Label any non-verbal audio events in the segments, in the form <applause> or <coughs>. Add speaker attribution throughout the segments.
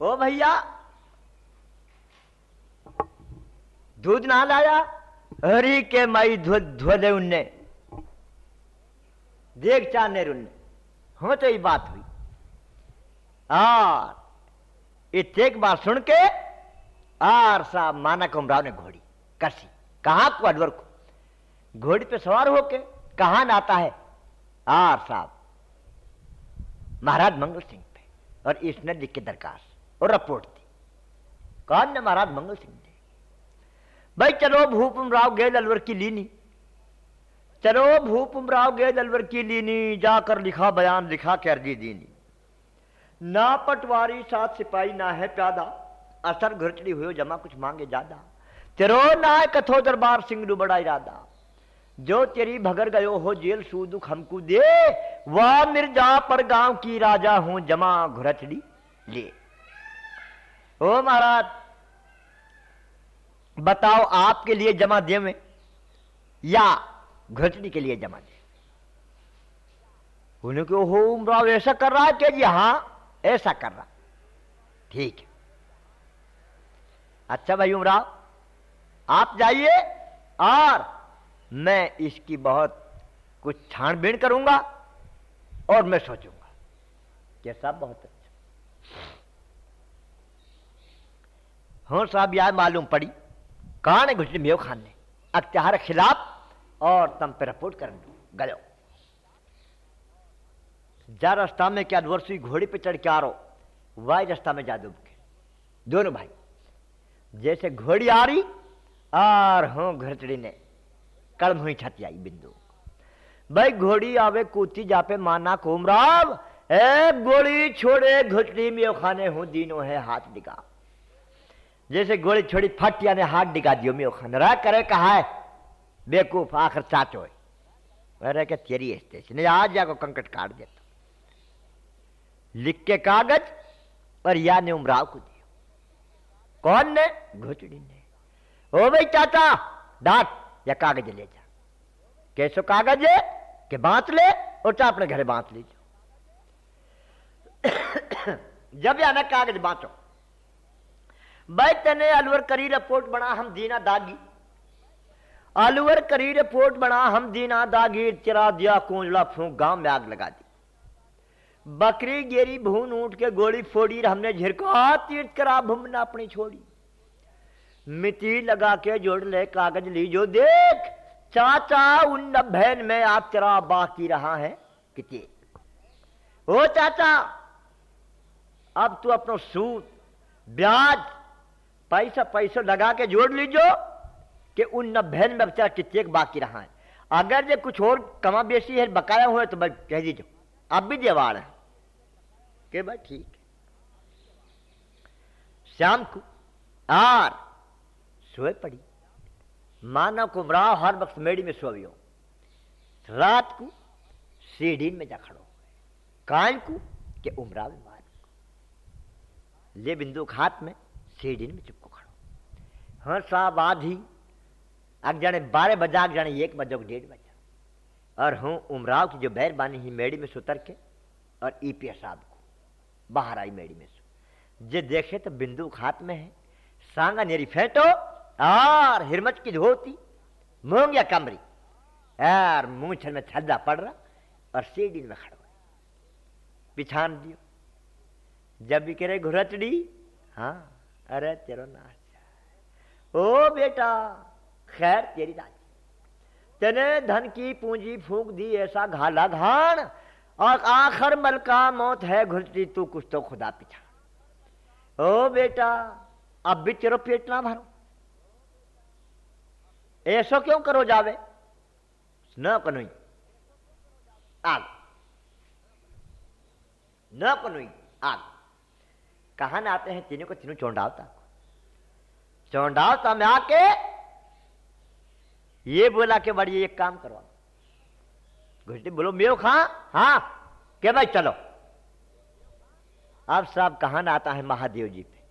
Speaker 1: ओ भैया। दूध ना लाया? हरी के माई धोले उनने। देख चाने उनने। हो तो ये बात हुई। और एक बार सुन के आर साहब माना कुमराव ने घोड़ी, कसी, कहा को अडवर को? घोड़ी पे सवार होके कहा आता है? आर साहब, महाराज मंगल सिंह पे और इसने लिख के दरखास्त और रिपोर्ट दी। कौन ने महाराज मंगल सिंह ने भाई, चलो भूपम राव गए अलवर की लीनी। चलो भूपम राव गए अलवर की लीनी, जाकर लिखा बयान, लिखा के अर्जी दीनी। ना पटवारी साथ सिपाही, ना है प्यादा। असर घुरचड़ी हुई जमा कुछ मांगे ज़्यादा। तेरो ना कथो दरबार सिंह बड़ा इरादा। जो तेरी भगर गयो हो जेल, सू दुख हमको दे। वह मिर्ज़ा पर गाँव की राजा हूँ, जमा घुरचड़ी ले। ओ महाराज, बताओ आपके लिए जमा दे में या घुरचड़ी के लिए जमा दे उन्हें क्यों हो उमराव ऐसा कर रहा है क्या? जी हाँ ऐसा कर रहा। ठीक है। अच्छा भाई उमराव, आप जाइए और मैं इसकी बहुत कुछ छानबीन करूँगा और मैं सोचूँगा। कि साहब बहुत अच्छा। हो साहब, यार मालूम पड़ी। कहा ने घुसने मेव खान ने? अख्तियार खिलाफ और तम पे रिपोर्ट कर गयो जा रास्ता में क्या वर्षी घोड़ी पे चढ़ के आ रहो वाई रास्ता में जा डूब के दोनों भाई, जैसे घोड़ी आ रही और हो घरचड़ी ने। कड़म हुई छत आई बिंदु। भाई, घोड़ी आवे कूती जापे माना कोमराव। ए गोली छोड़े घुटड़ी में खाने हूँ, दीनों है हाथ डिगा जैसे गोली छोड़ी फट याने हाथ डिगा दियो मैं खान। रहा करे कहा है? बेकूफ आखिर चाचो है। अरे क्या तेरी स्टेशन आज जाको कंकट काट देता लिख के कागज़ और या ने उमराव को दिया। कौन ने? घुटड़ी ने। ओ भाई चाचा, डांट या कागज़ ले जा। कैसो कागज़ है कि बांट ले और चा अपने घरे बांट लीजिए <coughs> जब या ना कागज़ बांटो भाई, तने अलवर करी रिपोर्ट बना हम दीना दागी। अलवर करी रिपोर्ट बना हम दीना दागी, चिरा दिया कूंजला फूक गाँव में आग लगा दी। बकरी गेरी भून ऊट के गोली फोड़ी हमने झिरका तीर्थ करा भूमना अपनी छोड़ी। मिट्टी लगा के जोड़ ले, कागज़ ली जो देख, चाचा उन बहन में आप तेरा बाकी रहा है कितने ओ चाचा, अब तू अपनो सूद ब्याज पैसा पैसा लगा के जोड़ लीजो कि उन बहन में बेचारा कितने बाकी रहा है। अगर जो कुछ और कमा बेसी है, बकाया हुआ तो भाई कह दीजिए। अब भी देवाड़ है। के भाई ठीक है। शाम को आर सोए पड़ी। मानव को मराव हर वक्त मेड़ी में सोवियो रात को सीढ़ी में जा खड़ो। कान को के उमरा में मार। ले बिंदु हाथ में सीढ़ी में चुपको साहब आधी अग जाने बारह बजा अग जाने एक बजो डेढ़ बजा। और हूँ उमराव की जो बैर बानी ही मेड़ी में सुतर के और ई पी साहब को, बाहर आई मेड़ी में सु। जे देखे तो बिंदु हाथ में है, सांगा नेरी फेंटो और हिरमत की धोती, मूंग या कमरी। यार मूछ में छद्दा पड़ रहा और सीढ़ी में खड़ो पिछान दियो। जब भी करे घुरचड़ी हाँ अरे तेरो नाच ओ बेटा, खैर तेरी दादी तेने धन की पूंजी फूक दी ऐसा घाला घाण, और आखिर मल का मौत है घुरती तू कुछ तो खुदा पिछा ओ बेटा, अब भी तेरो पेट ना भरो। ऐसो क्यों करो जावे? न कनुई। आग। न कनुई। आग। कहा ना आते हैं? तीनों को तीनों चौंडावता चौंडावता में आके ये बोला कि बड़ी एक काम करवा घुसटी बोलो, मेव खा? हाँ। के भाई, चलो। अब साहब कहान आता है महादेव जी पे?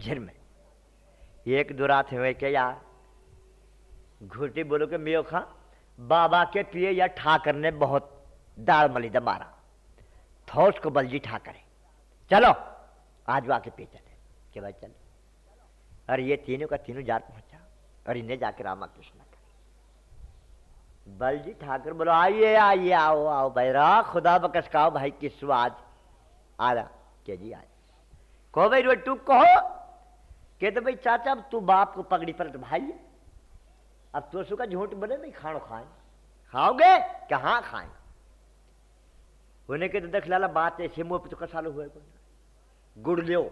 Speaker 1: झिर में। एक दो रात हुए के यार। घुटी बोलो के मेव खा, बाबा के पिए या ठाकर ने बहुत दाल मली मारा। थोस को बलजी ठाकर। चलो, आज वो आके पे चले। कि भाई, चले। और ये तीनों का तीनों जार पहुँचा। और इन्हें जाके रामा कृष्ण कर बलजी ठाकुर बोलो, आइए आइए, आओ आओ भाई रा खुदा बकस का भाई, किस आज आ रहा के जी आज। कहो भाई रो तू कहो। के तो भाई, चाचा, अब तू बाप को पगड़ी पर भाई अब तो सुखा झूठ बोले नहीं खानो खाए। खाओगे? कहाँ खाए? उन्हें के तो देख लाला, बात ऐसे मुँह पे तो कसालो हुए गुड़ लियो,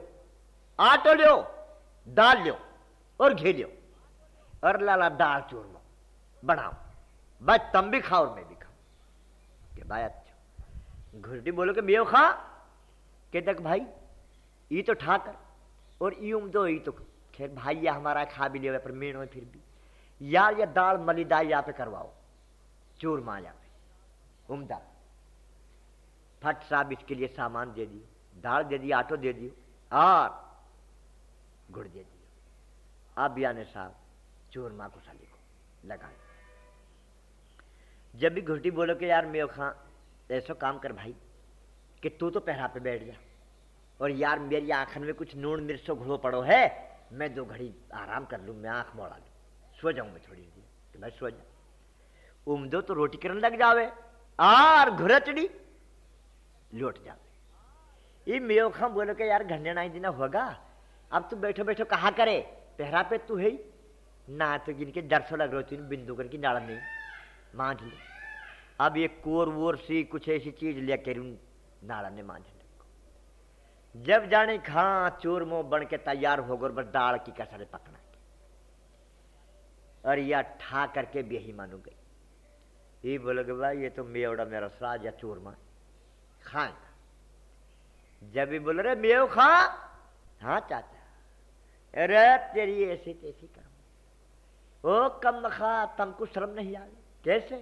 Speaker 1: आटो लियो दाल लियो और घी लो और लाला दाल चूरमा बनाओ। बस तुम भी खाओ और मैं भी खाऊं। के भाई अच्छा घुरटी बोलो कि मेव खा। के तक, भाई ये तो ठाकर और ई उम दो ये तो खैर भाई या हमारा खा भी लिया पर हो फिर भी। यार, ये दाल मलिदाई यहाँ पे करवाओ। चूरमा यहाँ पे। उमदा फट साहब इसके लिए सामान दे दियो। दाल दे दिया, आटो दे दियो। और गुड़ दे दियो। अब याने साहब चूरमा को साली को लगा जब भी घुटी बोलो कि यार मेरे खां, ऐसा काम कर भाई, कि तू तो पहरा पे बैठ जा। और यार मेरी आंखन में कुछ नून, मिर्चो, घुड़ो पड़ो है, मैं दो घड़ी आराम कर लूँ, मैं आँख मोड़ा लूँ। सो जाऊँ मैं थोड़ी देर कि मैं सो जा उमदो तो रोटी करने लग जावे, आर घुरचड़ी लौट जावे। ये मेयो खां बोलो कि यार घंटे नाई दिन होगा अब तू बैठो बैठो, कहा करे? पहरा पे तू है ना तो जिनके डर से लग रही थी बिंदु कर की नाड़ा नहीं मांझ ले। अब ये कोर वोर सी कुछ ऐसी चीज़ लेकर नाड़ा ने मांझ ले। जब जाने खा चोर मुँह बन के तैयार हो गए दाल की कसरे पकना के और यह ठा करके बेही मानू गई ये बोलोगे, भाई, ये तो मेवड़ा मेरा सराज या चोर चूरमा खाए जब भी बोल रहे, मेव खा? हाँ चाचा। अरे तेरी ऐसी तैसी कर। ओ कम खा तुमको शर्म नहीं आ कैसे?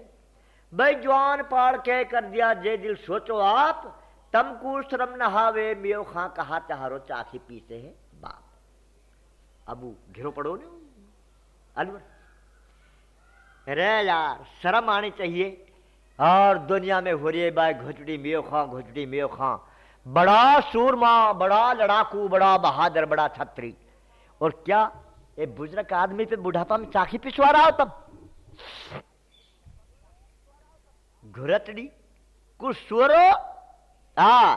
Speaker 1: भाई जवान पाड़ के कर दिया, जे दिल सोचो आप तमकू श्रम नहावे मियो खां कहा चारो चाखी पीते है, बाप। अबू, घिरो पड़ो ने अलवर। रे यार, शर्म आनी चाहिए। और दुनिया में हो रही भाई घुचड़ी, मियो खां, घुचड़ी, मियो खां। बड़ा सूरमा, बड़ा लड़ाकू, बड़ा बहादुर, बड़ा छत्री। और क्या ये बुज़ुर्ग आदमी पे बुढ़ापा में चाखी पिछवा रहा हो तब? घुरतड़ी, कुछ सुरो आ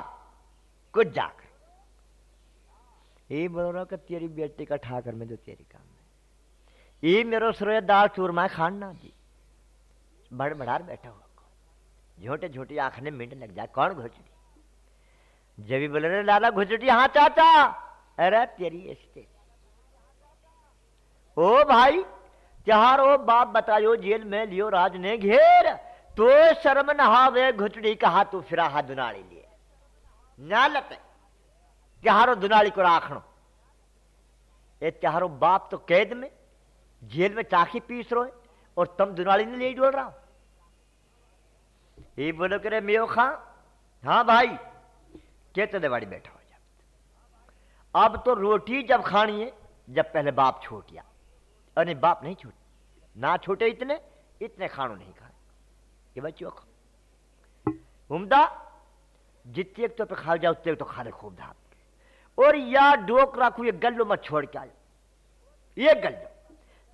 Speaker 1: कुछ जाकर। ये बोल कि तेरी बेटी का ठाकर में जो तेरी काम है। ये मेरो सरोया दाल चूरमा खाना जी बड़ बड़ार बैठा हुआ झोटे झोटी आँख ने मिंट लग जाए, कौन घुचड़ी जब बोले लाला घुचड़ी हाँ चाचा। अरे तेरी ऐसे ओ भाई चारो बाप बतायो, जेल में लियो राज ने घेर। तो शर्म नहावे घुचड़ी कहा तू फिरा हा दुनाड़ी लिए। नालत त्यारो दुनाड़ी को राखणो। ये त्यारो बाप तो कैद में, जेल में चाखी पीस रहे और तुम दुनाड़ी ने ले डोल रहा हो ये बोलो करे, मेयो खां हाँ भाई केते देवाड़ी बैठा हो जा। अब तो रोटी जब खानी है, जब पहले बाप छोटिया अरे बाप नहीं छोटे। ना छोटे इतने इतने खानो नहीं खाए। ये बच्चों उमदा, जितने तो पे खा जाओ, उतने तो खा ले खूब धाम और या डोक रखू, ये गल्लो मत छोड़ के आयो। ये गल्लो।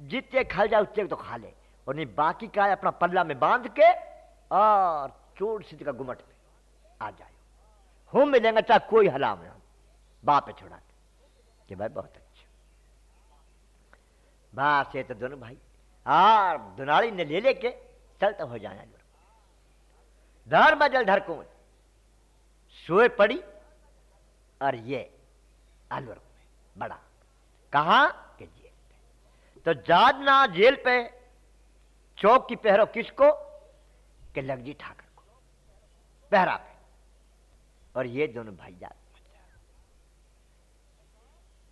Speaker 1: जितने खा जाओ, उतने तो खा ले। और नहीं, बाकी का अपना पल्ला में बाँध के और चोर सिद्ध का गुमट पे आ जाए हम मिलेंगे, चाहे कोई हलाम ना बाप छोड़ा। के भाई बहुत बस ये तो दोनों भाई, और दुनाली ने ले लेके चलते हो। जाए धर बजल धरकू सोए पड़ी, और ये अलवर में बड़ा, कहा कि जेल पे? तो जादना जेल पे, चौक की पहरो किसको? कि लगजी ठाकर को पहरा पे। और ये दोनों भाई जात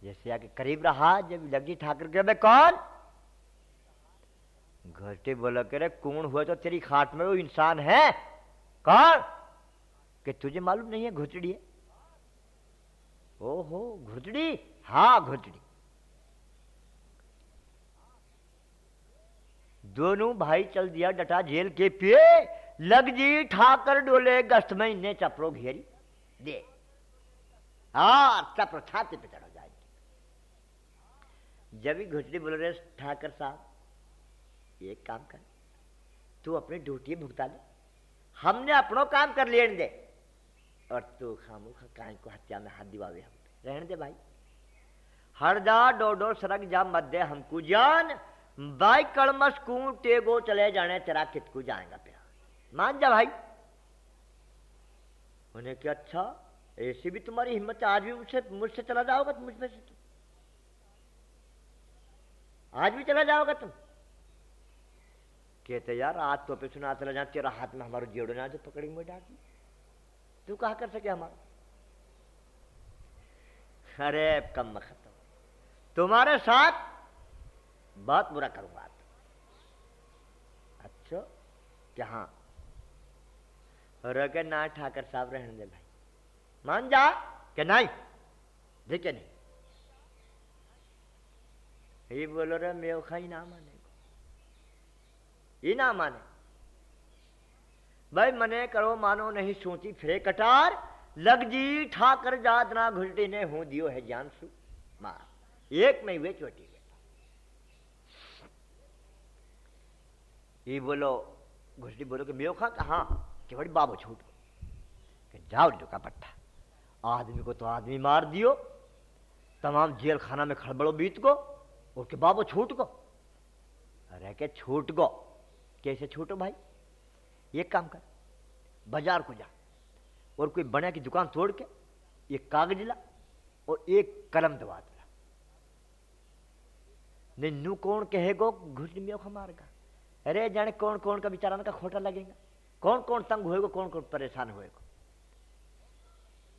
Speaker 1: जैसे आके करीब रहा, जब लगजी ठाकर के मैं, कौन? घटे बोला करे कौन हुआ तो तेरी खाट में वो इंसान है? कौन? कि तुझे मालूम नहीं है घुचड़ी है? ओहो घुचड़ी हाँ घुचड़ी दोनों भाई चल दिया डटा जेल के पे लग जी ठाकर डोले गस्त महीने चपरो घेरी। दे। हा चप छाती पे चढ़। जब ही घुटनी बोल रहे ठाकर साहब एक काम कर, तू अपनी ड्यूटी भुगता ले हमने अपनो काम कर लेने दे और तू खामू काय को हत्या में हाथ दिवावे हम रहने दे भाई। हर जा डो डो सरक जा मत दे हमको जान, बाई कड़मस टेगो चले जाने, तेरा कितकू जाएगा पे मान जा भाई। उन्हें क्या अच्छा ऐसी भी तुम्हारी हिम्मत आज भी मुझसे मुझसे चला जाओगा, मुझ से तुम आज भी चला जाओगे तुम। कहते, यार, आज तो पे सुना चला जा तेरा हाथ में हमारा जेड़ो ना जो पकड़ी पकड़ेंगे डांट। तू कहा कर सके हमारा? अरे कम खत्म तुम्हारे साथ बहुत बुरा करूँगा अच्छा क्या हाँ? रगे ना ठाकर साहब रहने दे भाई। मान जा कि नहीं? देखे नहीं। ये बोलो रे मैं खाई ना माने ये ना माने भाई मने करो मानो नहीं सोची फिरे कटार लग जी ठाकर जात ना घुलटी ने हूँ दियो है जान सु मार एक में वे चोटी ये बोलो घुसटी बोलो कि मेयो खा कहा कि बड़ी बाबू छूट कि जाओ जो का पट्टा आदमी को तो आदमी मार दियो तमाम जेल खाना में खड़बड़ो बीत को और के बाबू छूट को अरे के छूट गो? कैसे छूटो भाई? एक काम कर, बाज़ार को जा और कोई बना की दुकान तोड़ के एक कागज़ ला और एक कलम दबा दिला नहीं नू कौन कहेगो, घुट में मारेगा अरे जाने कौन कौन का बेचारा का खोटा लगेगा? कौन कौन तंग होएगा, कौन कौन परेशान होएगा?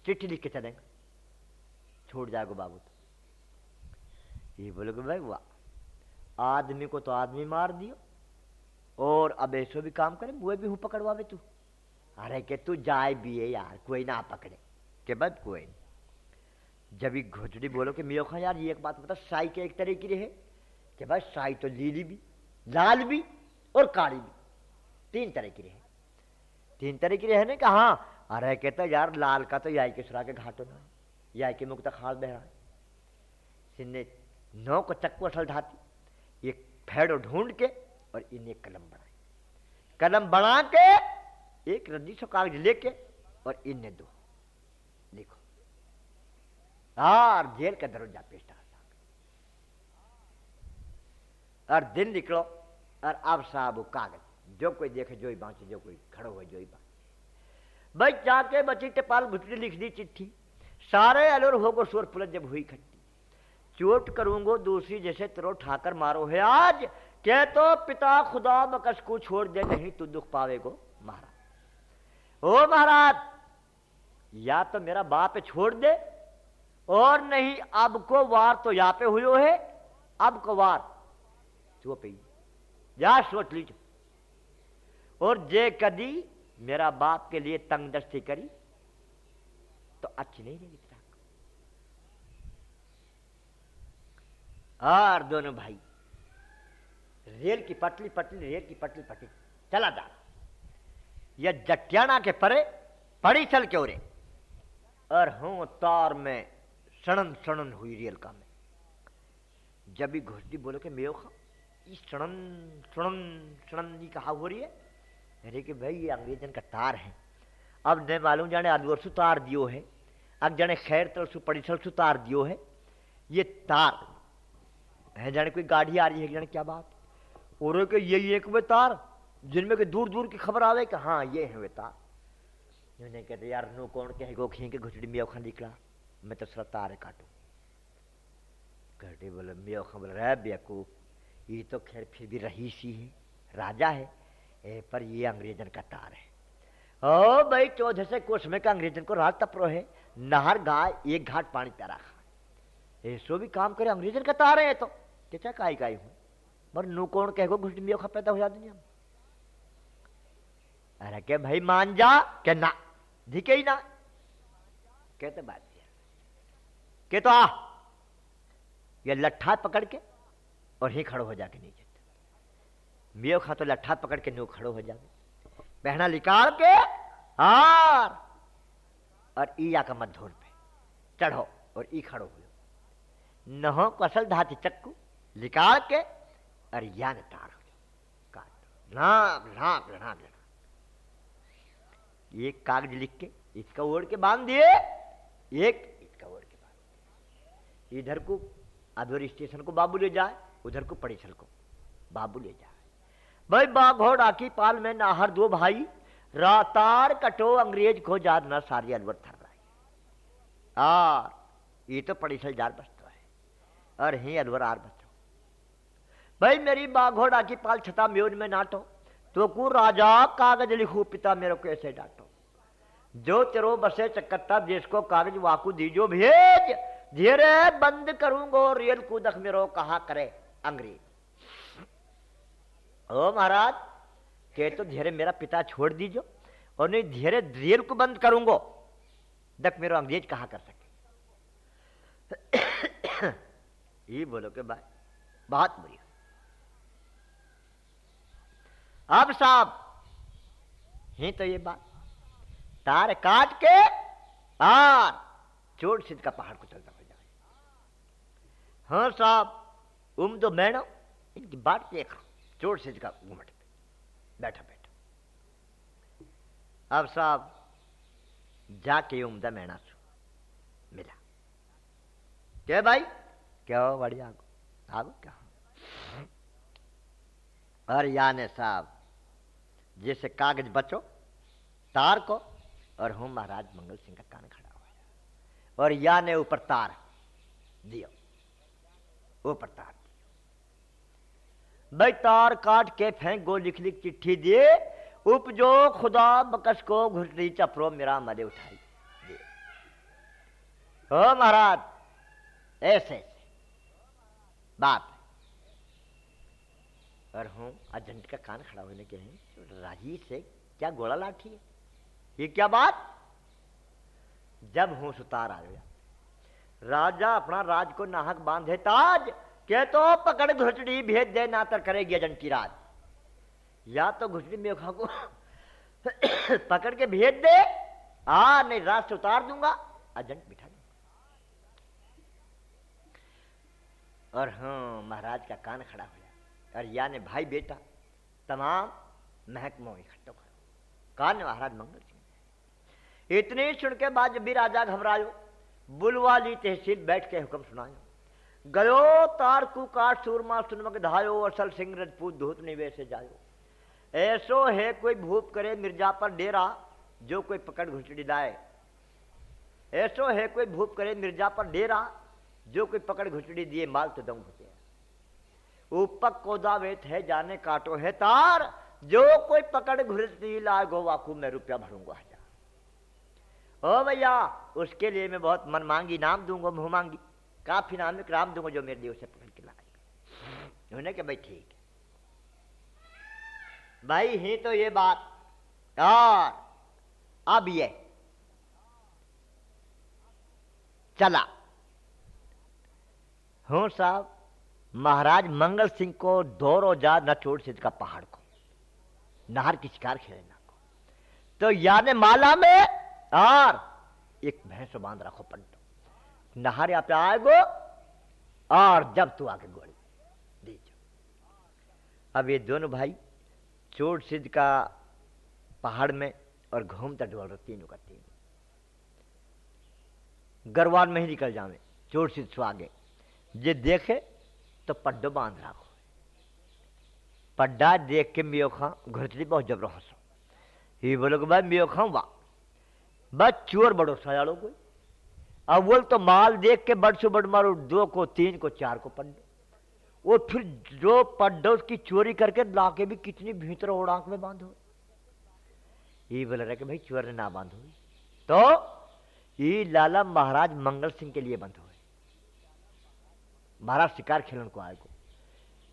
Speaker 1: चिट्ठी लिख के चलेंगे। छोड़ जाएगा बाबू तो। ये बोले कि भाई वाह, आदमी को तो आदमी मार दियो, और अब ऐसो भी काम करे वो भी हूँ पकड़वावे तू। अरे के तू जाए भी है यार, कोई ना पकड़े। के बाद कोई जब ये घोचड़ी बोलो कि, मियो खा यार, ये एक बात बता, साई के एक तरह की रहे कि भाई साई तो लीली भी, लाल भी, और काली भी, तीन तरह की रहे तीन तरह की रहे ने कहा हाँ अरे कहता यार, लाल का तो याई के सुरा के घाटो ना याई के मुख तक खाल बह रहा है। सिन्ने नौ को चक्कू असल ढाती। एक फेड़ो ढूंढ के और इन्हें कलम बनाए कलम बना के एक रद्दी सौ कागज़ लेके और इन्हें दो। लिखो और जेल का दरवाज़ा पेश और दिन निकलो और अब साहब कागज़, जो कोई देखे, जो ही बांचे, जो कोई खड़ो हो, जो ही बांचे। भाई जाके बची टेपाल भुटरी लिख दी चिट्ठी। सारे अलवर होगो शोर पुलत जब हुई खट्टी। चोट करूंगो, दूसरी जैसे तेरो ठाकर मारो। है आज, कह तो पिता खुदा बकस को छोड़ दे, नहीं तू दुख पावेगो, महाराज। ओ महाराज, या तो मेरा बाप छोड़ दे, और नहीं, अब को वार तो यहाँ पे हुए है, अब को वार। तू पे जा, सोच लीजिए और जे कदी मेरा बाप के लिए तंग दस्ती करी तो अच्छी नहीं रहेगी। और दोनों भाई। रेल की पटली पटली, रेल की पटली पटली। चला जा। यह जटियाना के परे पड़ी चल के उरे और हूँ तार में सड़न सड़न हुई रेल का में। जब भी घोषणी बोलो के मेयो खा सड़न सड़न सड़न की कहा हो रही है? अरे कि भाई, ये अंग्रेजन का तार है। अब नहीं मालूम जाने आदवर्सु तार दियो है। अब जाने खैर तरसु पड़ीसलसु तार दियो है। ये तार है जाने कोई गाड़ी आ रही है जाने क्या बात? और के ये एक वे तार जिनमें के दूर दूर की खबर आवे कि हाँ ये है वे तार। उन्हें कहते यार नो कौन कहे गो खी के घुटड़ी में खा निकला। मैं तो सर तार काटू। कहते बोले मैं बोले रह बेकू ये तो खैर फिर भी रही सी है राजा है ए, पर ये अंग्रेजन का तार है। ओ भाई चौदह से कोष में का अंग्रेजन को रात तपरो है नहर गाय एक घाट पानी प्यारा खा। ऐसो भी काम करे अंग्रेजन का तार है तो। क्या काई काई हूँ पर नू कौन कह गो घुट मियो खा पैदा हो जा दुनिया अरे के भाई मान जा के ना दिखे ही ना कहते बात के तो आ ये लट्ठा पकड़ के और ही खड़ो हो जाके नीचे मियो खा तो लट्ठा पकड़ के नो खड़ो हो जावे पहना निकाल के हार और ईया का मधोर पे चढ़ो और ई खड़ो हुए नहो कसल धाती चक्कू निकाल के और यान तार हो राम राम राम राम। एक कागज़ लिख के इसका ओढ़ के बाँध दिए। एक इसका ओढ़ के बाँध इधर को अधोर स्टेशन को बाबू ले जाए, उधर को पड़ेछल को बाबू ले जाए। भाई, बाघोड़ा की पाल में नाहर दो भाई, रातार कटो अंग्रेज़ को जाद ना सारी अलवर थर रहा आ ये तो पड़ेछल जार बसतो है। और ही अलवर आर बसतो भाई, मेरी बाघोड़ा की पाल छता म्योज में नाटो। तो को राजा कागज़ लिखू, पिता मेरे को ऐसे डांटो? जो तेरो बसे चकत्ता देश को कागज़ वाकू दीजो भेज धीरे बंद करूंगो, रेल कूदक मेरो कहा करे? अंग्रेज़। ओ महाराज, के तो धीरे मेरा पिता छोड़ दीजो, और नहीं धीरे रेल को बंद करूंगो दक मेरो अंग्रेज़ कहा कर सके? <coughs> ये बोलो के भाई बहुत बुरी अब साहब, ही तो ये बात। तार काट के और चोट सिद्ध का पहाड़ को चलता हो जाए हाँ। साहब, उम तो मैनो इनकी बात देख चोट सिद्ध का घूमट बैठा बैठा। अब साहब, जाके उमदा मैणा सु मिला। क्या भाई? क्या बढ़िया? आगो आगो, क्या और साहब जैसे कागज़ बचो, तार को, और हूँ महाराज मंगल सिंह का कान खड़ा हुआ और या ने ऊपर तार दियो, ऊपर तार दियो। भाई तार काट के फेंक गो लिख लिख चिट्ठी दिए, उपजो खुदा बकस को घुटनी चपरो मेरा मरे उठाई हो महाराज ऐसे ऐसे बाप और हूँ अजंट का कान खड़ा होने के हैं। राज़ी से क्या गोला लाठी है? ये क्या बात? जब हूँ सुतार आ गया। राजा अपना राज को नाहक बांधे ताज के तो पकड़ घुटड़ी भेज दे, ना तर करेगी अजंट की राज। या तो घुटड़ी मेघा को <coughs> पकड़ के भेज दे, आ, नहीं राज से उतार दूँगा, अजंट बिठा दूँगा। और हाँ महाराज का कान खड़ा हो और या ने भाई बेटा, तमाम महकमों इकट्ठो करो। कान महाराज मंगल सिंह इतने सुन के बाद जब भी राजा घबरायो, बुलवाली तहसील बैठ के हुक्म सुनायो। गयो तार कु काट सूरमा सुनमक धायो, असल सिंह रजपूत धूत निवेश जायो। ऐसो है कोई भूप करे मिर्ज़ा पर डेरा, जो कोई पकड़ घुसड़ी लाए। ऐसो है कोई भूप करे मिर्ज़ा पर डेरा, जो कोई पकड़ घुसड़ी दिए माल तो दम घुसे। ऊपक कोदा वेत है, जाने काटो है तार। जो कोई पकड़ घुसड़ी लाए गो वाकू में रुपया भरूँगा हज़ार ओ भैया, उसके लिए मैं बहुत मन मांगी, नाम दूँगा, मुँह मांगी। काफ़ी नाम, एक दूँगा जो मेरे लिए उसे पकड़ के लाएगा उन्होंने कहा, भाई ठीक है। भाई ही तो ये बात। और अब ये। चला। हूँ, साहब। महाराज मंगल सिंह को दौरो जा न छोड़ सिद्ध का पहाड़ को। नहर की शिकार खेलना को। तो याने माला में? और एक भैंस बाँध रखो पंटो नहर यहाँ पे आएगो, और जब तू आके गोली दीजो अब ये दोनों भाई चोट सिद्ध का पहाड़ में और घूमता डोल रहे, तीनों का तीन। गरवान में ही निकल जावे चोट सिद्ध सो आगे। जे देखे तो पड्डो बाँध रखो। पड्डा देख के मियो खां घुरतली बहुत जबरो हंसो। ही बोलो कि भाई, मियो खां वाह। बस चोर बड़ो सयाड़ो कोई। अव्वल तो माल देख के बड़ से बड़ मारो, दो को तीन को चार को पड्डो। वो फिर जो पड्डो उसकी चोरी करके लाके भी कितनी भीतर ओढ़ाक में बांधो। ये बोल रहा कि भाई, चोर ने ना बांधो। तो ये लाला महाराज मंगल सिंह के लिए हुए महाराज शिकार खेलन को आए को।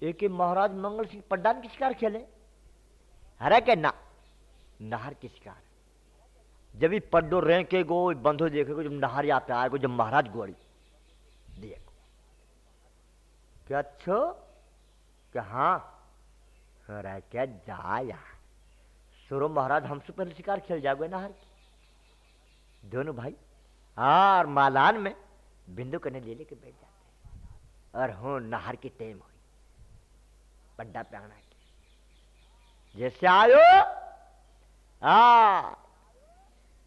Speaker 1: एक महाराज मंगल सिंह पड्डान की शिकार खेले। हरे के ना, नहर की शिकार। जब भी पड्डो रे के गो, बंधो देखे को, जब नहर यहाँ पे आए जब महाराज गोड़ी देखो। क्या अच्छो क्या हाँ अरे क्या जाया। सुरो महाराज हमसे पहले शिकार खेल जाओगे नहर की। दोनों भाई और मालान में बिंदु कने ले लेके बैठ हैं और हो नहर की टेम हुई। पड्डा पे आना के जैसे आयो, आ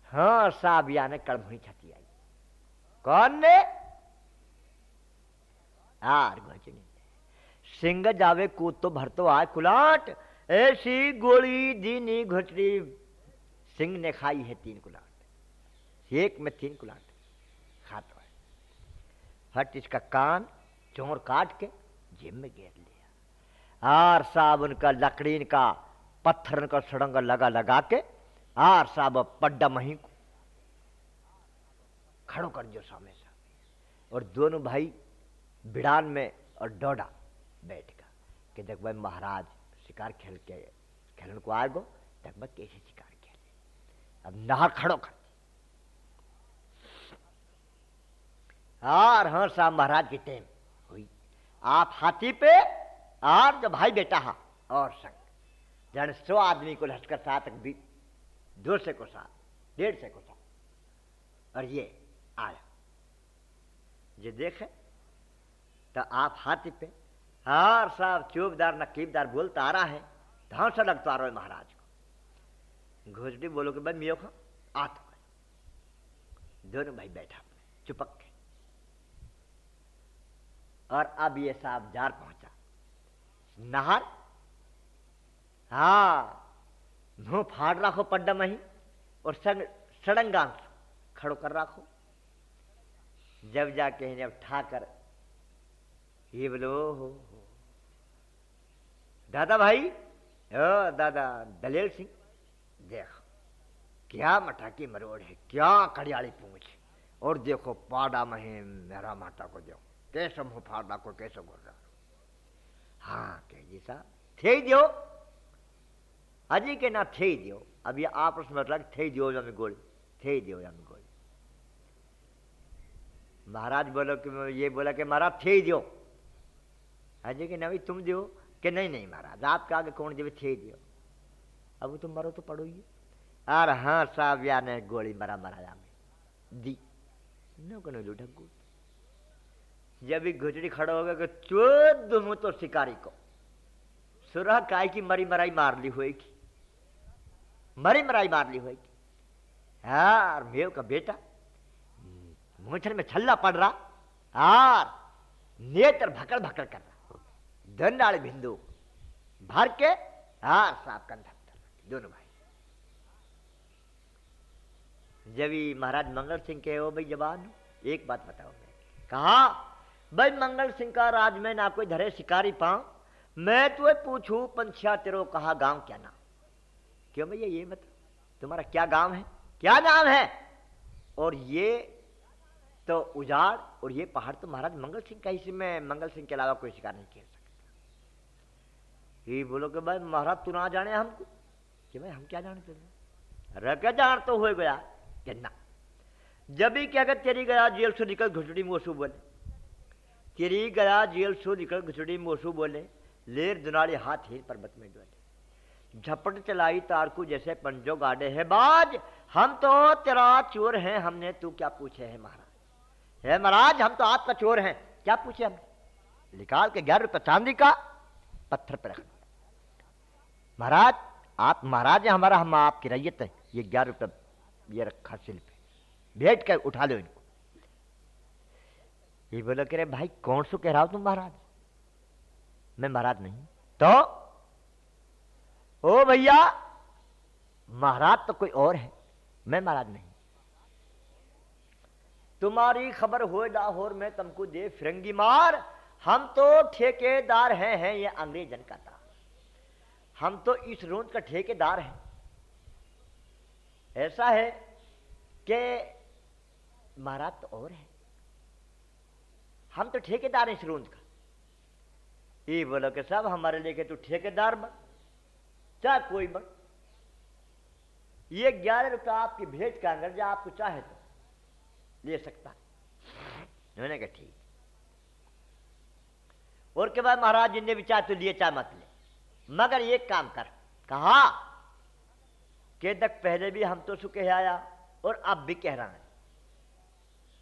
Speaker 1: हाँ साबिया ने कड़मुही छती आई। कौन ने? आर घोचनी सिंह जावे कूद तो भर तो आए कुलाट, ऐसी गोली दीनी घुटरी सिंह ने खाई है तीन कुलाट। एक में तीन कुलाट। खाता है हट इसका कान। चोर काट के जिम में घेर लिया। आर साहब उनका लकड़ीन का पत्थर का सड़ंग लगा लगा के आर साहब पड्डा मही को खड़ो कर दियो सामने और दोनों भाई बिड़ान में और डोडा बैठ का कि देख भाई महाराज शिकार खेल के, खेलन को आएगो देख भाई कैसे शिकार खेले। अब नहा खड़ो कर और हाँ साहब महाराज की टेम आप हाथी पे और जो भाई बेटा हा, और संग। जन सौ आदमी को लश्कर साथ भी, दो से को साथ, डेढ़ से को साथ। और ये आया। ये देखे तो आप हाथी पे हार साहब चौबदार, नकीबदार बोलता आ रहा है धान से लगता आ रहा है महाराज को। घोषडी बोलो कि भाई मियो खा आ तो दोनों भाई बैठा, चुपक के। और अब ये साहब जार पहुँचा। नहर? हाँ मुँह फाड़ रखो पड्डा मही और संग सड़ंगा खड़ो कर रखो। जब जाके जब ठाकर ये बोलो हो हो दादा भाई, ओ दादा दलेल सिंह, देखो, क्या मठाकी मरोड़ है, क्या कड़ियाली पूछ, और देखो पाड़ा महे मेरा माता को देखो। कैसे मुँह फाड़ा को कैसे बोल रहा हाँ कह जी साहब थे दियो। अजी के ना थे दियो। अब ये आपस में लग थे दियो या मैं गोली थे दियो या मैं गोली। महाराज बोलो कि, ये बोला कि महाराज थे दियो। अजय कि नहीं तुम दियो कि नहीं नहीं महाराज? आपके आगे कौन देवे? थे दियो। अब तुम मरो तो पड़ो ही अरे हाँ साहब या ने गोली मरा मराया में दी। नो कनो लुढ़क जब भी घुटड़ी खड़ा हो गया कि चोद मुँह तो शिकारी को। सुरह काय की मरी मराई मार ली होगी मरी मराई मार ली होगी यार, मेव का बेटा मूछन में छल्ला पड़ रहा और नेत्र भकड़ भकड़ कर रहा। दंडाले बिंदु भर के हार साफ़ कंधा दोनों भाई। जब महाराज मंगल सिंह के हो भाई जवान, एक बात बताओ कहा भाई, मंगल सिंह का राज में ना कोई धरे शिकारी पाऊँ। मैं तो पूछू, पंछिया तेरो कहा गाँव क्या नाम? क्यों भैया, ये मत, तुम्हारा क्या गाँव है? क्या नाम है? और ये तो उजाड़, और ये पहाड़ तो महाराज मंगल सिंह का इसमें मंगल सिंह के अलावा कोई शिकार नहीं खेल सकता। ये बोलो कि भाई, महाराज, तू ना जाने हमको। कि भाई, हम क्या जाने जानते रह जान तो हो गया जब भी क्या कर तेरी गया, जेल से निकल घुटड़ी मोसू बोले तेरी गया जेल से निकल घुटड़ी मोसू बोले, लेर दुनाली हाथ हीर पर्वत में डोले। झपट चलाई तारकू जैसे पंजो गाड़े है बाज, हम तो तेरा चोर हैं, हमने तू क्या पूछे है महाराज? है महाराज, हम तो आपका चोर हैं, क्या पूछे हमने? निकाल के ग्यारह रुपये चांदी का पत्थर पर रखना महाराज, आप महाराज हमारा, हम आपकी रैयत है, ये ग्यारह रुपये ये रखा सिल पे। भेज कर उठा लो इनको। ये बोलो कि रे भाई, कौन सो कह रहा हो तुम महाराज? मैं, महाराज नहीं। तो? ओ भैया, महाराज तो कोई और है। मैं, महाराज नहीं। तुम्हारी खबर हो लाहौर में तुमको दे फिरंगी मार। हम तो ठेकेदार हैं हैं ये अंग्रेजन का था। हम तो इस रोज का ठेकेदार हैं। ऐसा है कि महाराज तो और है। हम तो ठेकेदार हैं रोज का। ये बोलो कि सब हमारे लेके तू ठेकेदार बन? चाहे कोई बन। ये ग्यारह रुपया आपकी भेंट का जो आपको चाहे तो ले सकता उन्होंने कहा, ठीक। और के बाद महाराज जी ने भी चाहे तो लिए, चाहे मत ले। मगर एक काम कर। कहा के तक पहले भी हम तो सुखे आया, और अब भी कह रहा है।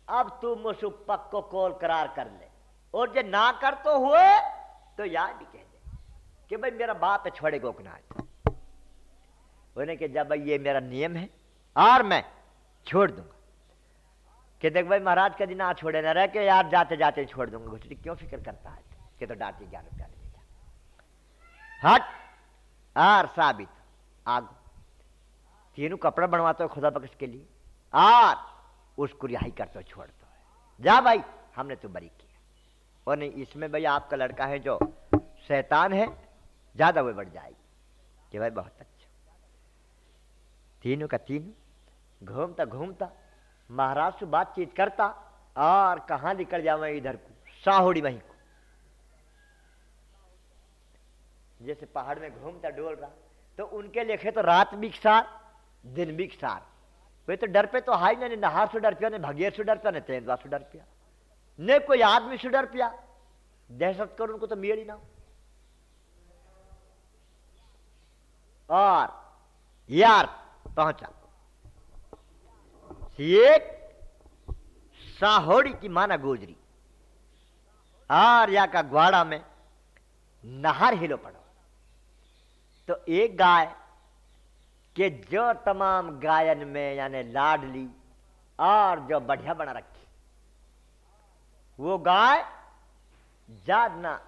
Speaker 1: अब तू मुझसे पक्को कॉल करार कर ले। और जो ना कर तो हुए तो याद भी कह दे कि भाई मेरा बाप है छोड़े गोकनाथ उन्हें कि जब भाई ये मेरा नियम है, और मैं छोड़ दूँगा। कि देख भाई महाराज कभी ना छोड़े ना रह के यार जाते जाते छोड़ दूँगा। घुटड़ी क्यों फ़िक्र करता है? कि तो डांटी ग्यारह रुपया हट, आर साबित, आग। तीनों कपड़ा बनवाते हो खुदा बख्श के लिए। आर। उसको रिहाई करते हो छोड़ते हो जा भाई, हमने तो बरी किया। और नहीं, इसमें भाई आपका लड़का है जो शैतान है, ज़्यादा वो बढ़ जाएगी। कि भाई बहुत अच्छा। तीनों का तीनों। घूमता घूमता, महाराज से बातचीत करता, और कहा निकल जावे इधर को? साहुड़ी वहीं को। जैसे पहाड़ में घूमता डोल रहा तो उनके लेखे तो रात भी सार, दिन भी सार। वे तो डर पे तो हाई नहीं नहार से डर पिया ने भगेर से डर पिया ने तेंदुआ से डर पिया ने कोई आदमी से डर पिया। दहशत कर उनको तो मेड़ ही ना और यार, पहुँचा। एक साहोड़ी की माना गोजरी। आर्या का ग्वाड़ा में नहर हिलो पड़ो। तो एक गाय के जो तमाम गायन में यानी लाडली और जो बढ़िया बना रखी, वो गाय जादना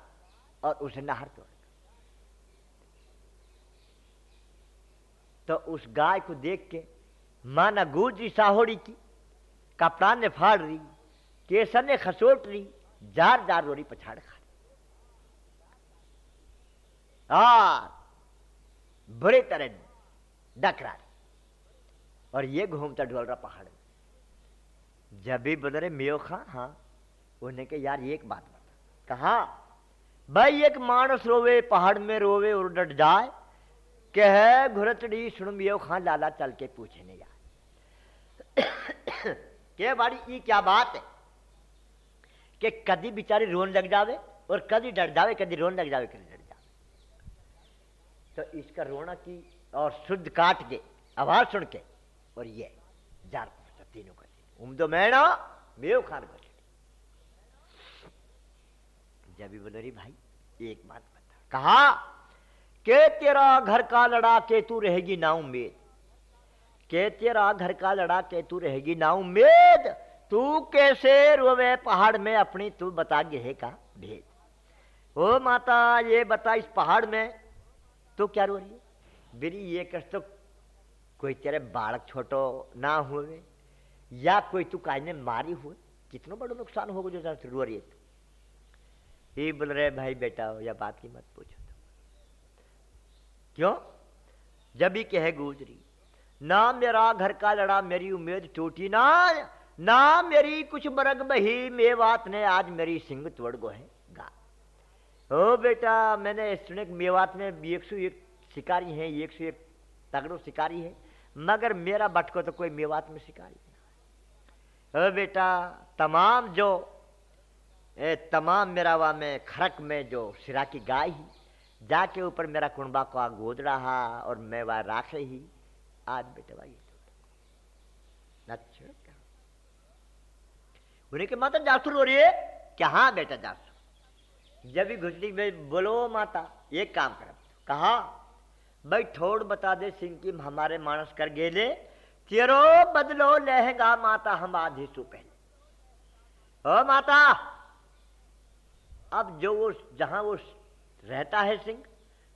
Speaker 1: और उसे नहर तोड़ तो उस गाय को देख के माना गुजरी साहोड़ी की कपड़ा ने फाड़ रही केसर ने खसोट रही जार जार रोड़ी पछाड़ खा और बड़े तरह डकरा और ये घूमता ढोल रहा पहाड़ में। जब भी बोल रहे मेयो खा हाँ। उन्हें के यार एक बात बता। कहा, भाई, एक मानस रोवे, पहाड़ में रोवे और डट जाए। कह घुरचड़ी सुन मियो खान लाला चल के पूछे नहीं यार <coughs> के बाड़ी ये क्या बात है? कि कदी बिचारी रोन लग जावे और कदी डर जावे, कदी रोन लग जावे, कदी डर जावे। तो इसका रोना की और शुद्ध काट के आवाज़ सुन के। और ये जार तीनों का तीन उम तो मैं ना मेव खान को जब बोलो रे भाई, एक बात बता। कहा, के तेरा घर का लड़ा के तू रहेगी ना उम्मीद? के तेरा घर का लड़ा के तू रहेगी ना उम्मीद? तू कैसे रोवे पहाड़ में? अपनी तू बता गे का भेद? ओ माता, ये बता, इस पहाड़ में तो क्या रो रही है? बेरी ये कष्ट तो कोई तेरे बालक छोटो ना हुए या कोई तू काज ने मारी हुए कितना बड़ा नुकसान होगा जो जरा रो रही तो ये बोल रहे, भाई बेटा हो या बात की मत पूछो तो क्यों? जब ही कहे गुजरी, ना मेरा घर का लड़ा मेरी उम्मीद टूटी ना ना मेरी कुछ बरग बही मेवात ने आज मेरी सिंह तोड़ गो है ओ बेटा, मैंने सुने मेवात में एक सौ एक शिकारी हैं एक से एक तगड़ो शिकारी है मगर मेरा बटको तो कोई मेवात में शिकारी ओ बेटा तमाम जो ए, तमाम मेरावा में खरक में जो सिरा की गाय ही जाके ऊपर मेरा कुंबा को गोद रहा और मैं वह राख ही आज बेटे भाई अच्छा उन्हें के माता जासुर हो रही है? क्या हाँ बेटा जासुर जब भी घुसली में बोलो माता एक काम कर। कहा? भाई थोड़ बता दे सिंह की, हमारे मानस कर गेले। तेरो बदलो लहंगा माता, हम आधी सो पहले ओ माता, अब जो वो जहाँ वो रहता है सिंह,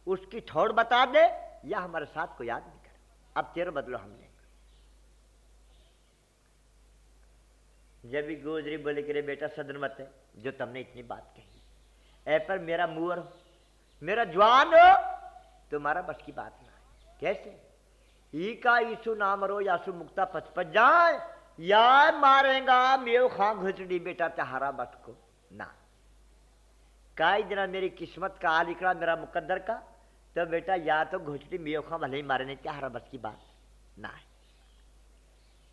Speaker 1: उसकी थोड़ बता दे, या हमारे साथ को याद नहीं कर। अब तेरो बदलो हम लेंगे जब भी गोजरी बोले कि रे बेटा, सदन मत है, जो तुमने इतनी बात कही। ऐ पर मेरा मुअर मेरा जवान हो तुम्हारा बस की बात ना कैसे? ई का ईसु नाम रो यासु मुक्ता पच जाए। या मारेगा, मेव खां घुचड़ी, बेटा तहारा बस को। ना। काई जना मेरी किस्मत का आलिकड़ा मेरा मुकद्दर का? तो बेटा, या तो घुचड़ी, मेव खां भले ही मारे नहीं तहारा बस की बात ना है।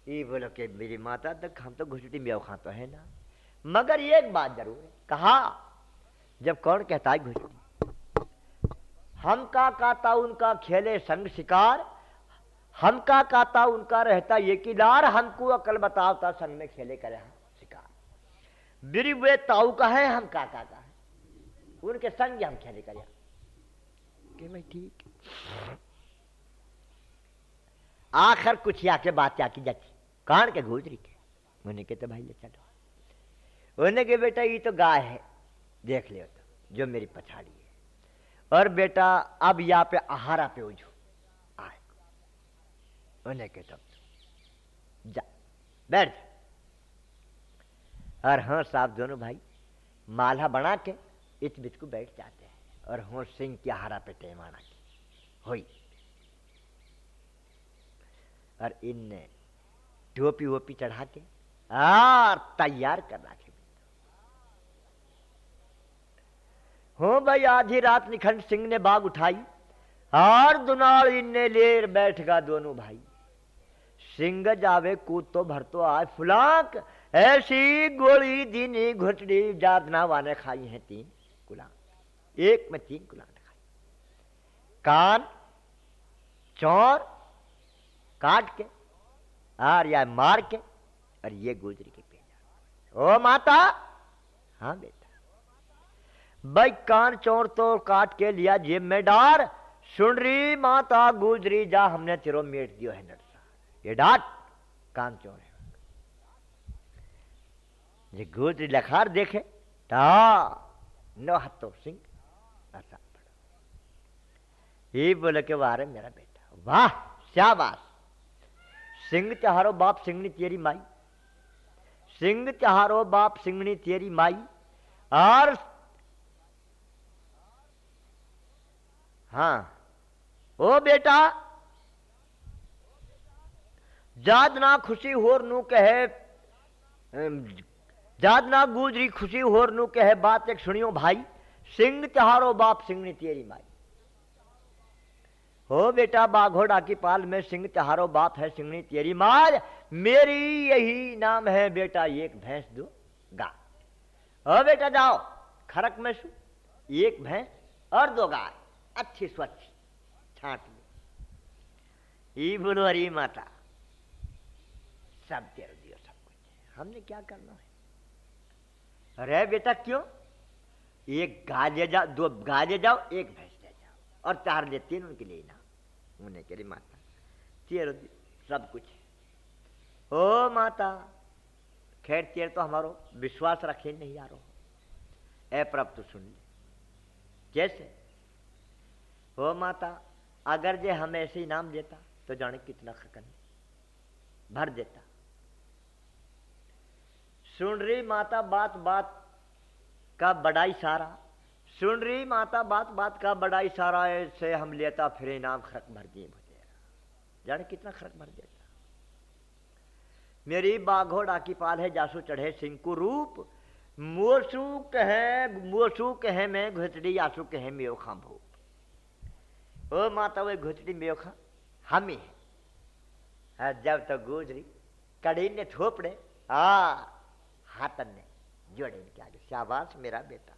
Speaker 1: ये बोलो कि मेरी माता तक हम तो घुचड़ी, मेव खां तो है ना। मगर एक बात ज़रूर है। कहा? जब कौन कहता है घुसड़ी हम का काता उनका खेले संग शिकार हम का काता उनका रहता ये किदार हमको अकल बतावता संग में खेले करे हाँ बिरी वे ताऊ का है हम का है उनके संग हम खेले कर मैं ठीक। आखिर कुछ आके बात आकी जाती कान के गुजरी के। उन्हें के तो भाई ले चलो। उन्हें के बेटा, ये तो गाय है। देख लियो तो जो मेरी पछाड़ी। और बेटा, अब यहाँ पे आहारा पे उजू आए। उन्हें के तब जा, बैठ और हाँ साहब दोनों भाई, माला बना के इस बिच को बैठ जाते हैं। और हो सिंह की आहारा पे टेमाना की। हुई। और इनने टोपी वोपी चढ़ा के और तैयार कर रखे हो भाई, आधी रात निखंड सिंह ने बाग उठाई। और दुनाल इनने लेर बैठ गया दोनों भाई। सिंह जावे कूद तो भर तो आए। फुलाक, ऐसी गोली दीनी घुटड़ी जादना वाने खाई है तीन कुलान एक में तीन कुलान खाई। कान, चौर, काट के और या मार के, और ये गुजरी के पे ओ माता हाँ बेटा। भाई कान चोर तो काट के लिया जेब में डार। सुन रही माता गुजरी जा, हमने तेरो मेट दियो है नरसा। ये डाट कान चोर है। जे गुजरी लखार देखे, ता नो हतो सिंह ऐसा ये बोले के वारे, मेरा बेटा, वाह, शाबाश। सिंह चारो बाप सिंगनी तेरी माई। सिंह चारो बाप सिंगनी तेरी माई। और हाँ। ओ बेटा, जाद ना खुशी होर नू कहे जाद ना गुजरी खुशी होर नू कहे बात एक सुनियो भाई सिंह चारो बाप सिंगनी तेरी माई। हो बेटा, बाघोड़ा की पाल में सिंह चारो बाप है सिंगनी तेरी मार, मेरी यही नाम है बेटा, एक भैंस दो गा। हो बेटा जाओ, खरक में सु, एक भैंस और दो गाय। अच्छी स्वच्छ छाट लो ई बोलो अरे माता सब तेरे दियो सब कुछ हमने क्या करना है? अरे बेटा क्यों? एक ले जाओ, दो ले जाओ, एक भैंस ले जाओ, और चार ले तीन उनके लिए ना। उन्हें करी माता, तेरे सब कुछ ओ माता, खैर तेर तो हमारो विश्वास रखे नहीं रहा ए प्रभ तो सुन ले। कैसे ओ माता, अगर जे हमें ऐसे इनाम देता तो जाने कितना खकन। भर देता। सुन रही माता बात बात का बड़ाई सारा। सुन रही माता बात बात का बड़ाई सारा, ऐसे हम लेता, फिर इनाम खरक भर दिए जाने कितना खरक भर देता मेरी बाघोड़ा की पाल है, जासू चढ़े सिंह को रूप। मोसू कहे मोसू कहे मैं घुचड़ी आसू कहे मेो खा ओ माता वो घुचड़ी मेो खा हम ही। है, जब तो गुजरी, कड़ी ने थोपड़े, आ, हाथन ने जोड़े इनके आगे, शाबाश मेरा बेटा।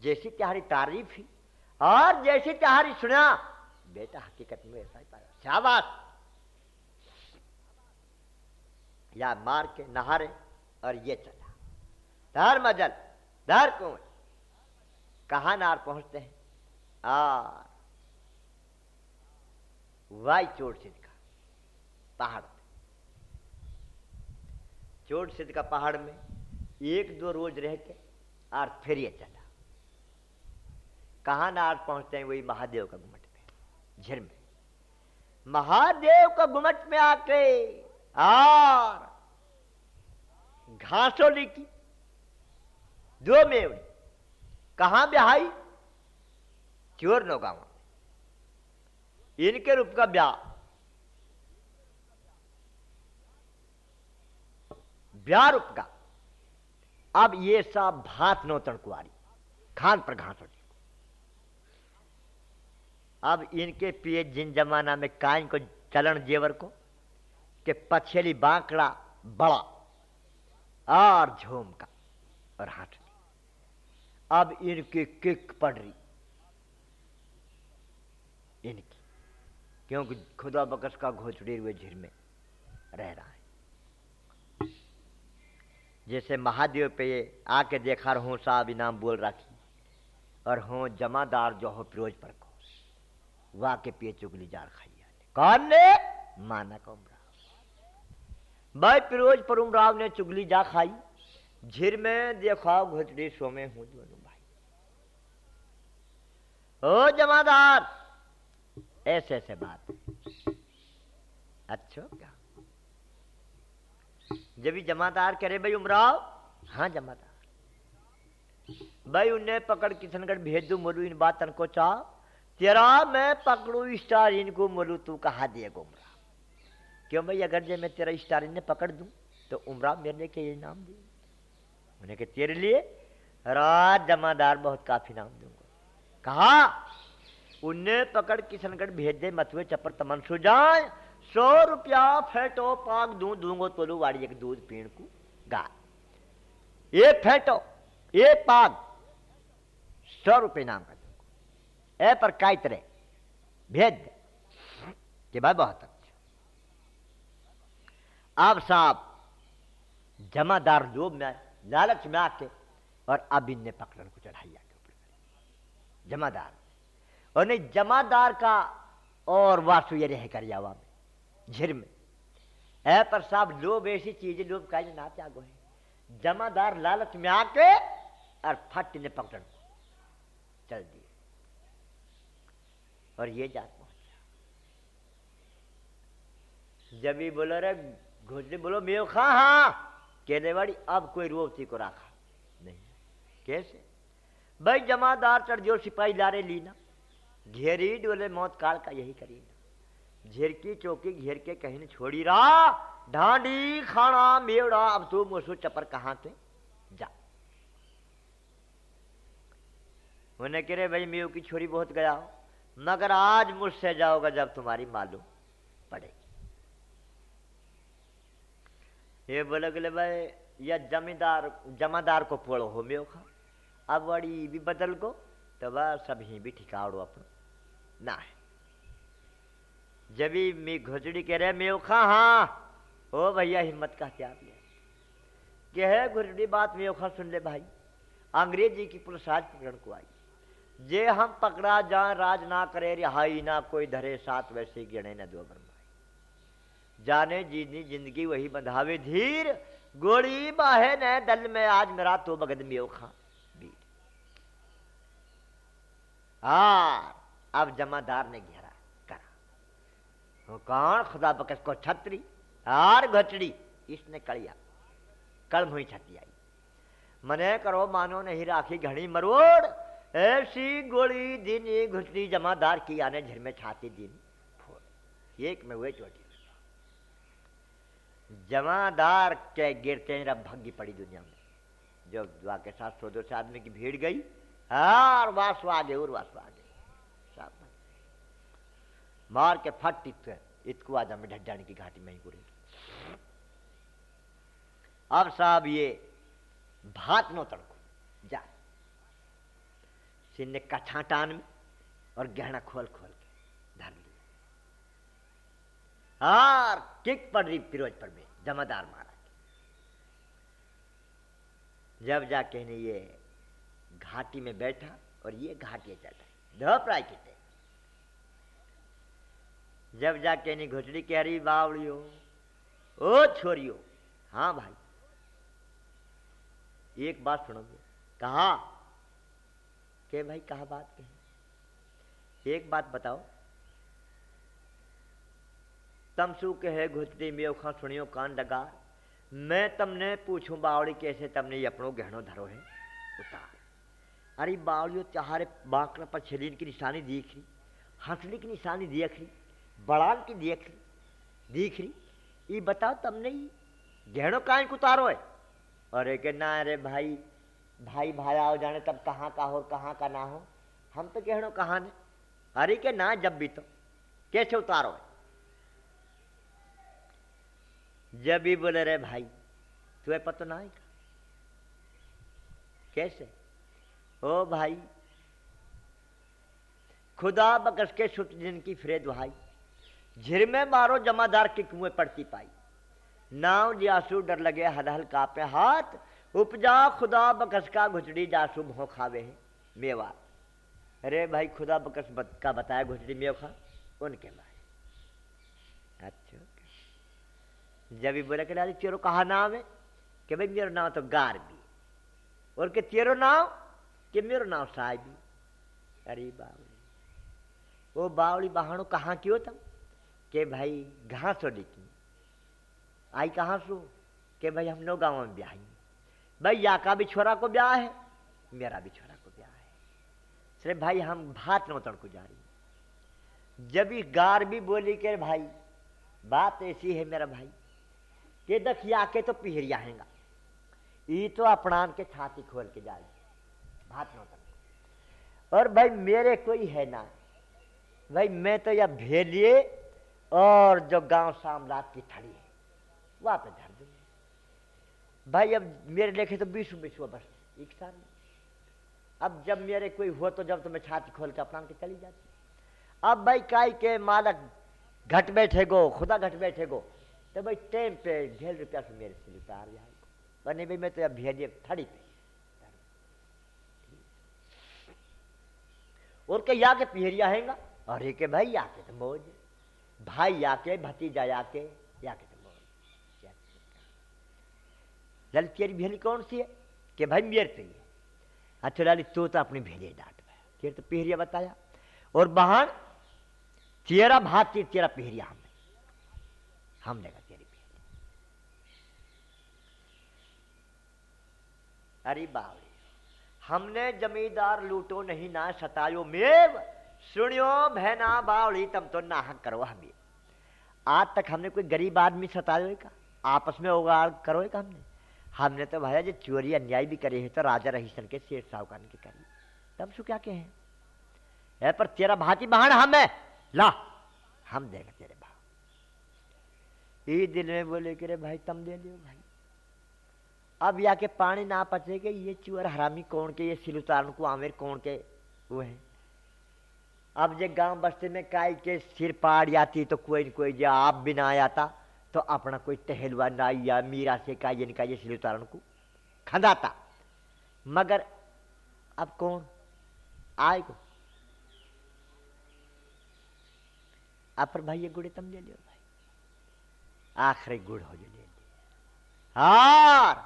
Speaker 1: जैसी तुम्हारी तारीफ़ ही और जैसी तुम्हारी सुना, बेटा हकीकत में ऐसा ही पाया। शाबाश। या मार के नहारे, और ये चला। धर मजल, धर कुंवर। कहा नार पहुँचते हैं? और वाई चोट सिद्ध का? पहाड़ पे। चोट सिद्ध का पहाड़ में एक दो रोज रह के और फिर ये चला। कहा नार पहुँचते हैं वही महादेव का घुमट में झिर में। महादेव का गुमट में आके और घासोली की दो मेवड़ी, कहाँ ब्याही चोर नो गाँव। इनके रूप का ब्याह। ब्याह रूप का। अब ये सब भात नौतन कुआरी, खान पर घासोली अब इनके पिए जिन जमाना में काइन को चलन जेवर को, के पछेली बांकड़ा बड़ा और झोम का और हाथ अब इनकी किक पड़ रही इनकी क्योंकि खुदा बकस का घोचड़े हुए झिर में रह रहा है। जैसे महादेव पे आके देखा रहो साहब इनाम बोल रखी और हो जमादार जो हो फिरोज पर को वाह के पिए चुगली जार खाई कौन ने? माना को उमराव। भाई फिरोज पर उमराव ने चुगली जा खाई। झिर में देखा घोचड़ी सो में हूँ दोनों भाई। ओ जमादार! ऐसे ऐसे बात अच्छा क्या? जब भी जमादार करे भाई उमराव? हाँ जमादार। भाई उन्हें पकड़ किशनगढ़ भेज दू मोलू इन बात को चाह तेरा मैं पकड़ू स्टार, इनको मोलू तू कहा दिए उमरा क्यों भाई, अगर जे मैं तेरा स्टार इन्हें पकड़ दूँ तो उमरा मेरे के ये नाम दे? उन्हें के तेरे लिए? रात जमादार, बहुत काफ़ी नाम दूँगा। कहा? उन्हें पकड़ किशनगढ़ भेज दे मतुए चप्पर तमन सो जाए। सौ रुपया फेटो, पाक दू, दूंगो तोलू, वाड़ी एक दूध पीण को गा ये फेटो, ये पाग सौ रुपये नाम का दूँगा ए पर कायत रे भेज दे। कि भाई बहुत अच्छा अब साहब, जमादार लोभ में लालच में आके, और अब इनने पकड़न को चढ़ाइया के ऊपर जमादार। नहीं, जमादार का और वासु ये रह कर जावा में, झिर में। ए पर साहब, लोभ ऐसी चीज़ लोभ का ना त्यागो है। जमादार लालच में आके और फट ने पकड़ चल दिए। और ये जात पहुँच जब भी बोलो रे घोसले बोलो, मेव खा हाँ। कहने वाली, अब कोई रोवती को रखा। नहीं। कैसे? भाई, जमादार चढ़ जो सिपाही लारे लीना घेरी डोले मौत काल का यही करी ना झेर की चौकी घेर के कहीं छोड़ी रहा ढांडी खाना मेवड़ा, अब तू मुसो चपर कहाँ के जा। उन्हें कह रहे भाई मेव की छोरी बहुत गया हो। मगर आज मुझसे जाओगा जब तुम्हारी मालूम पड़ेगी। ये बोले गले भाई, या जमींदार, जमादार को पोड़ो हो मेव खा अब बड़ी भी बदल को तो बस सभी भी ठिकाड़ो अपना। ना है। जब मी घुजड़ी कह रहे मेव खा हाँ। ओ भैया, हिम्मत का त्याग लिया कि है घुजड़ी बात मेव सुन ले भाई। अंग्रेज़ी की पुलिस पकड़ को आई। जे हम पकड़ा जा राज ना करे, रिहाई ना कोई धरे, साथ वैसे गिणे न दो ब्रह्मा जाने जीनी ज़िंदगी वही बंधावे, धीर। गोड़ी बाहे न, दल में आज मेरा तो बगद में खा हाँ। अब जमादार ने घेरा करा। वो कौन? खुदा बकस को छतरी हार घटड़ी इसने कड़िया कल हुई छती आई। मने करो, मानो नहीं राखी घड़ी मरोड़। ऐसी गोली दिन घुटनी जमादार की आने झर में छाती दिन एक में हुए चोटी। जमादार के गिरते रब भग्गी पड़ी दुनिया में। जो दुआ के साथ सौ दो आदमी की भीड़ गई, और वासु आगे, और वासु आगे। मार के फट इत इतको आजा में ढड्डाने की घाटी में ही गुरे अब साहब ये भात नो तड़को। जा। सिन्ने का छाटान में और गहना खोल खोल के धर लिया और किक पड़ रही फिरोज पर में, जमादार मारा जब जाके ने ये घाटी में बैठा और ये घाटी चढ़ा धप राय किते। जब जाके नहीं घुटड़ी कह रही बावड़ियो, ओ छोरियो हाँ भाई, एक बात सुनोगे, कहा? के भाई, कहा बात कहे? एक बात बताओ, तमसू के है घुटड़ी में ओखा सुनियो कान लगा मैं तमने पूछूँ बावड़ी कैसे तमने ये अपनो गहनो धरो है? उतार। अरे बावड़ियो, चारे बांकड़ा पर छलीन की निशानी दिख रही हंसली की निशानी देख रही बड़ाल की देख रही दिख रही ये बताओ ही गहनो काहे को उतारो है? अरे के ना, अरे भाई भाई भाई, आओ जाने तब कहाँ का हो, कहाँ का ना हो। हम तो गहनो कहाँ ने अरे के ना, जब भी तो। कैसे उतारो है? जब भी बोले रे भाई तुम्हें पता ना आएगा कैसे? ओ भाई, खुदा बकस के सुट जिनकी फ्रेद भाई झिर में मारो जमादार की कुएँ पड़ती पाई नाव जासू डर लगे हदहल कापे हाथ उपजा खुदा बकस का घुचड़ी जासू भो खावे है। मेवा। अरे भाई खुदा बकस बत, का बताया घुचड़ी मेव खा? उनके भाई। अच्छा जब भी बोले कि तेरो कहा नाम है? कि भाई मेरा नाम तो गार भी और के तेरो नाम कि मेरो नाम साहिबी अरे बावली वो बावली बहानो कहाँ क्यों तुम? के भाई घास हो लिखी आई कहाँ सो? के भाई हम लोग गाँव में ब्याह भाई या का भी छोरा को ब्याह है? मेरा भी छोरा को ब्याह है। सिर्फ़ भाई हम भात नौतड़ को जा रही जब भी गार भी बोली के भाई, बात ऐसी है मेरा भाई, के दखिया के तो पिहरिया हैगा। ई तो अपनान के छाती खोल के जा रही भात नौतन और भाई मेरे कोई है ना, भाई मैं तो यह भेलिए और जो गाँव सामरात की थड़ी है, वहाँ पे धर दूँगे भाई, अब मेरे लेखे तो बीस बीस हुआ बस, एक साल। अब जब मेरे कोई हो तो जब तो मैं छाती खोल के अपना के चली जाती। अब भाई, काई के मालक घट बैठे गो, खुदा घट बैठे गो तो भाई टाइम पे ढेर रुपया से मेरे से उतार जाएगा बने भाई, मैं तो अब भेजिए थड़ी पे। और के या के पिहरिया हैगा अरे के भाई या के तो मौज भाई के भतीजा या के या के तो मौज लल तेरी भेली कौन सी है? कि भाई मेरे पे है अच्छा लाली तो तो अपनी भेजे डांट में। तेरे तो पिहरिया बताया। और बहन, तेरा भाती, तेरा पिहरिया हमने। हमने का तेरी अरे बावली हमने जमींदार लूटो नहीं, ना सतायो मेव। सुनियो बहना बावली, तम तो नाहक करो हमें। आज तक हमने कोई गरीब आदमी सतायो का? आपस में उगाड़ करो का हमने? हमने तो भाया जो चोरी अन्याय भी करे है तो राजा रहीसन के शेर साहूकार के करी तब सु क्या कहे? है, पर तेरा भाती बहन हम है। ला, हम देगा तेरे भाव। ये दिल में बोले कि रे भाई, तम दे दियो भाई। अब या के पानी ना पचेगे, ये चुअर हरामी कौन के, ये सिलुतारन को आमिर कौन के वो है? अब जे गाँव बस्ती में काई के सिर पाड़ जाती तो कोई कोई जो आप भी ना आता तो अपना कोई टहलवा ना या मीरा से का ये निका ये सिलुतारन को खंदाता। मगर अब कौन? आए को। अब पर भाई ये गुड़े तम ले लियो भाई। आखिरी गुड़ हो जो ले लिया। हार!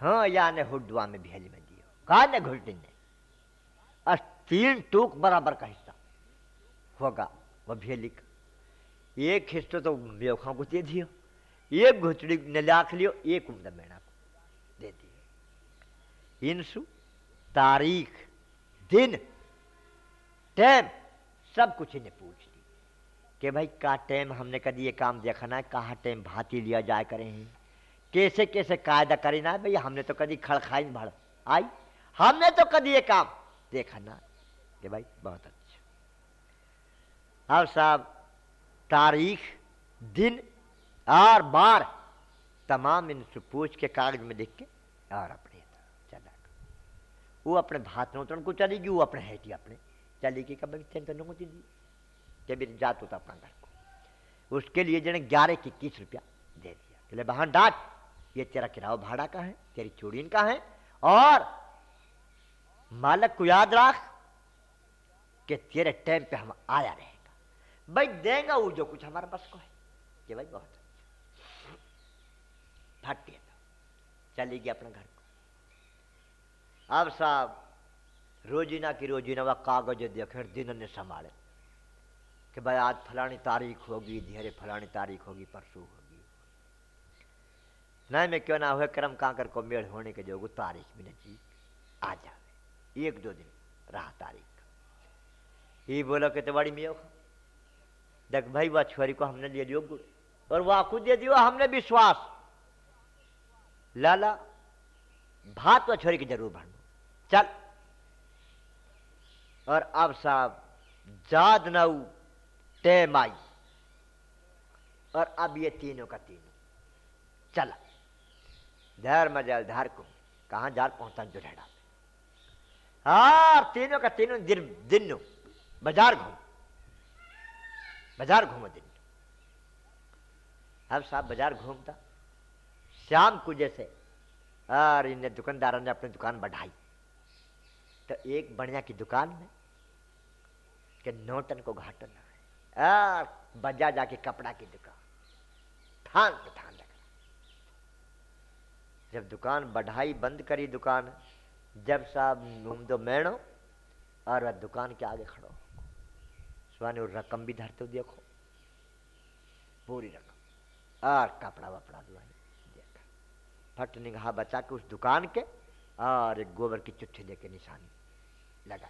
Speaker 1: हाँ या ने हुडवा में भेज में दियो। कहा ने घुलटी ने? अस तीन टूक बराबर का हिस्सा। होगा, वह भेली का एक हिस्सा तो बेवखा को दे दियो, एक घुचड़ी ने लाख लियो, एक उमदा मेणा को दे दियो। इंसु तारीख, दिन, टाइम, सब कुछ इन्हें पूछ दी कि भाई, का टाइम हमने कभी ये काम देखना है कहा टाइम भाती लिया जाए करे हैं? कैसे कैसे कायदा करना है भैया हमने तो कभी खड़खाई भड़। आई, हमने तो कभी ये काम देखा ना। कि भाई, बहुत अच्छा। अब साहब, तारीख, दिन और बार तमाम इनसे पूछ के कागज़ में लिख के और अपने चला वो अपने भात उतरन को चलेगी वो अपने हैटी अपने चलेगी कब तो नो दी जब जात होता अपना घर को। उसके लिए जने ग्यारह की इक्कीस रुपया दे दिया। बोले बहन डाट, ये तेरा किराया भाड़ा का है, तेरी चूड़ीन का है, और मालक को याद रख कि तेरे टाइम पे हम आया रहेगा। भाई, देगा वो जो कुछ हमारे बस को है। कि भाई बहुत फट गया चलेगी अपने घर को। अब साहब, रोजीना की रोजीना वह कागज़ देखे दिन ने संभाले। कि भाई, आज फलानी तारीख होगी, धीरे फलानी तारीख होगी, परसों होगी। नहीं, में क्यों ना हुए, कर्म कांकर को मेड़ होने के जो तारीख भी नजीक आ जाए एक दो दिन रहा तारीख। ये बोलो कि तो बड़ी मियो देख भाई, वह छोरी को हमने ले लियो गुड़। और वह खुद दे दियो, हमने विश्वास। लाला, भात व छोरी की ज़रूर भरना। चल। और अब साहब, जाद नऊ टेम आई। और अब ये तीनों का तीनों। चला। धर मजल, धर को। कहा जार पहुँचा जुड़ेड़ा हाँ तीनों का तीनों दिन दिन। बाज़ार घूम। बाज़ार घूमो दिन। अब साहब बाज़ार घूमता। शाम को जैसे, और इन दुकानदारों ने अपनी दुकान बढ़ाई। तो एक बढ़िया की दुकान में के नोटन को घाटन बजा जाके कपड़ा की दुकान, थान पे थान लगा। जब दुकान बढ़ाई, बंद करी दुकान, जब साहब घूम दो मैणो, और वह दुकान के आगे खड़ो। स्वाने रकम भी धरते हो देखो पूरी रकम और कपड़ा वपड़ा दुआई देखा फट निगाह बचा के उस दुकान के और एक गोबर की चिट्ठी लेके निशानी लगा